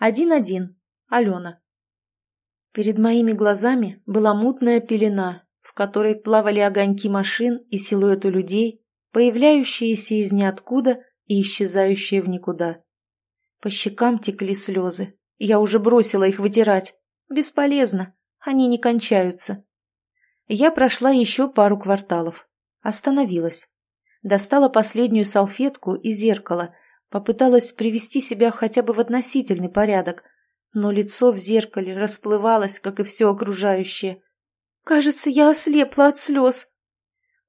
Один-один. Алена. Перед моими глазами была мутная пелена, в которой плавали огоньки машин и силуэты людей, появляющиеся из ниоткуда и исчезающие в никуда. По щекам текли слезы. Я уже бросила их вытирать. Бесполезно. Они не кончаются. Я прошла еще пару кварталов. Остановилась. Достала последнюю салфетку и зеркало. Попыталась привести себя хотя бы в относительный порядок. Но лицо в зеркале расплывалось, как и все окружающее. Кажется, я ослепла от слез.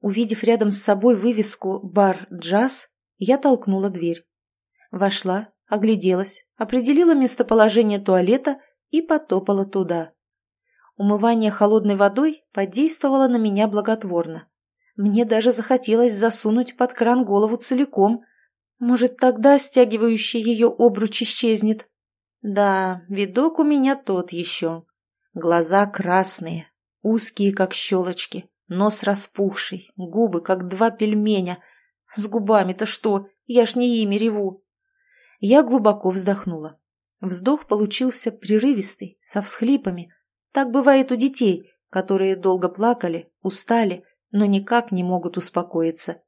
Увидев рядом с собой вывеску «Бар Джаз», я толкнула дверь. Вошла, огляделась, определила местоположение туалета и потопала туда. Умывание холодной водой подействовало на меня благотворно. Мне даже захотелось засунуть под кран голову целиком. Может, тогда стягивающий ее обруч исчезнет. Да, видок у меня тот еще. Глаза красные, узкие, как щелочки, нос распухший, губы, как два пельменя. С губами-то что? Я ж не ими реву. Я глубоко вздохнула. Вздох получился прерывистый, со всхлипами. Так бывает у детей, которые долго плакали, устали, но никак не могут успокоиться.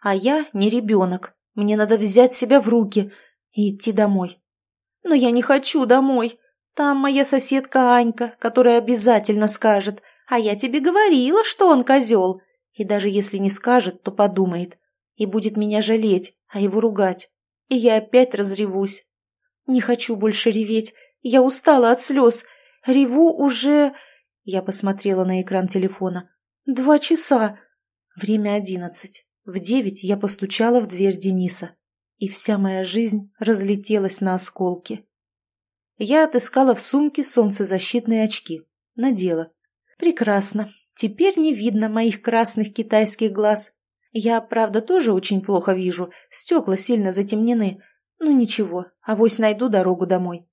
А я не ребенок. Мне надо взять себя в руки и идти домой. Но я не хочу домой. Там моя соседка Анька, которая обязательно скажет, а я тебе говорила, что он козел. И даже если не скажет, то подумает. И будет меня жалеть, а его ругать и я опять разревусь. Не хочу больше реветь, я устала от слез. Реву уже... Я посмотрела на экран телефона. Два часа. Время одиннадцать. В девять я постучала в дверь Дениса. И вся моя жизнь разлетелась на осколки. Я отыскала в сумке солнцезащитные очки. Надела. Прекрасно. Теперь не видно моих красных китайских глаз. Я, правда, тоже очень плохо вижу, стекла сильно затемнены. Ну ничего, авось найду дорогу домой.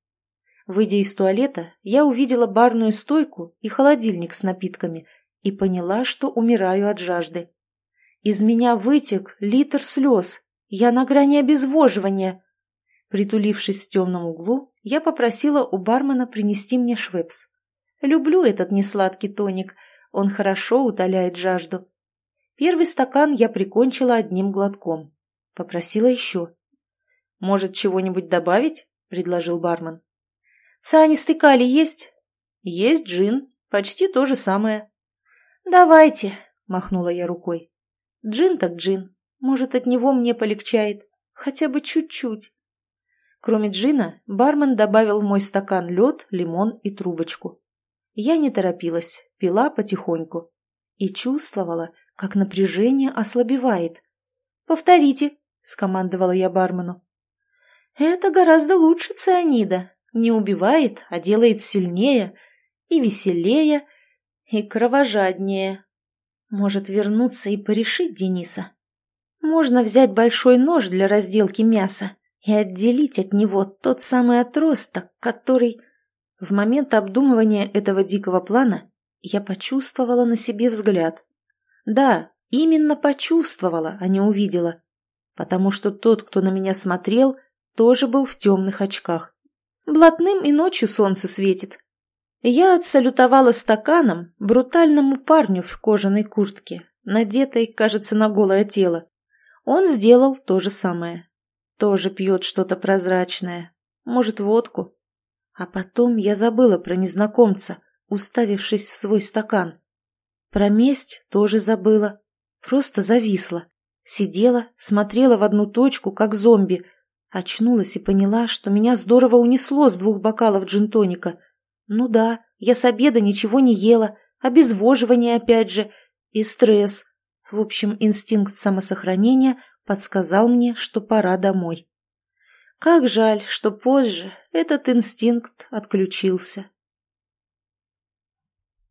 Выйдя из туалета, я увидела барную стойку и холодильник с напитками и поняла, что умираю от жажды. Из меня вытек литр слез. Я на грани обезвоживания. Притулившись в темном углу, я попросила у бармена принести мне швепс. Люблю этот несладкий тоник, он хорошо утоляет жажду. Первый стакан я прикончила одним глотком. Попросила еще. «Может, чего-нибудь добавить?» – предложил бармен. «Цианистый калий есть?» «Есть джин. Почти то же самое». «Давайте», – махнула я рукой. «Джин так джин. Может, от него мне полегчает. Хотя бы чуть-чуть». Кроме джина, бармен добавил в мой стакан лед, лимон и трубочку. Я не торопилась, пила потихоньку. И чувствовала, как напряжение ослабевает. «Повторите», — скомандовала я бармену. «Это гораздо лучше цианида. Не убивает, а делает сильнее и веселее, и кровожаднее. Может вернуться и порешить Дениса. Можно взять большой нож для разделки мяса и отделить от него тот самый отросток, который...» В момент обдумывания этого дикого плана я почувствовала на себе взгляд. Да, именно почувствовала, а не увидела. Потому что тот, кто на меня смотрел, тоже был в темных очках. Блатным и ночью солнце светит. Я отсалютовала стаканом брутальному парню в кожаной куртке, надетой, кажется, на голое тело. Он сделал то же самое. Тоже пьет что-то прозрачное. Может, водку. А потом я забыла про незнакомца, уставившись в свой стакан. Про месть тоже забыла. Просто зависла. Сидела, смотрела в одну точку, как зомби. Очнулась и поняла, что меня здорово унесло с двух бокалов джинтоника. Ну да, я с обеда ничего не ела, обезвоживание опять же, и стресс. В общем, инстинкт самосохранения подсказал мне, что пора домой. Как жаль, что позже этот инстинкт отключился.